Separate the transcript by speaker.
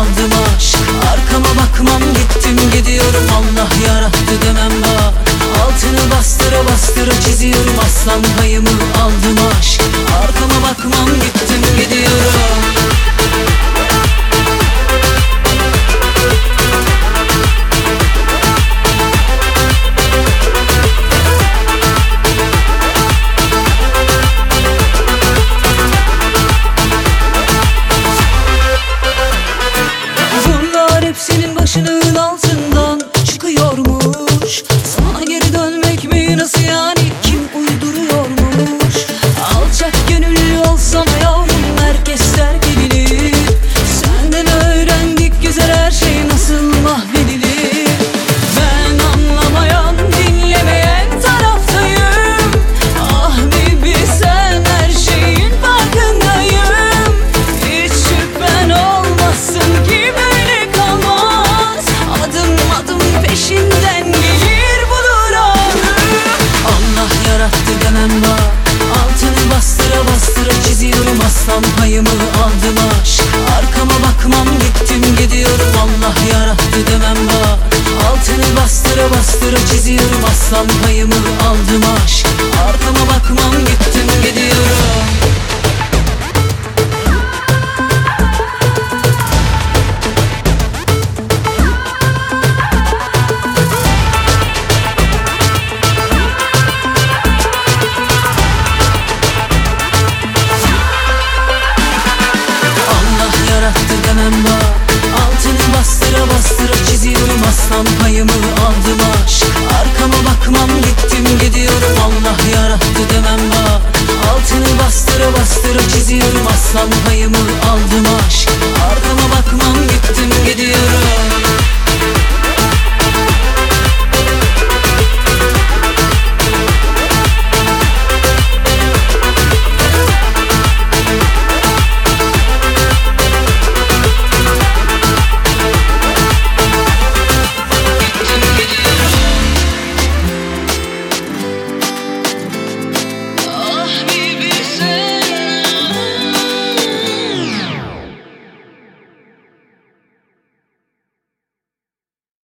Speaker 1: aldım aşk. Arkama bakmam gittim gidiyorum. Allah yarattı demem bak Altını bastıra bastıra çiziyorum. Aslan payımı emotional aldım aşk Arkama bakmam gittim gidiyorum. Allah yarattı demem bak Altını bastıra bastıra çiziyorum. Aslan payımı aldım aşk. Arkama bakmam gittim gidiyorum.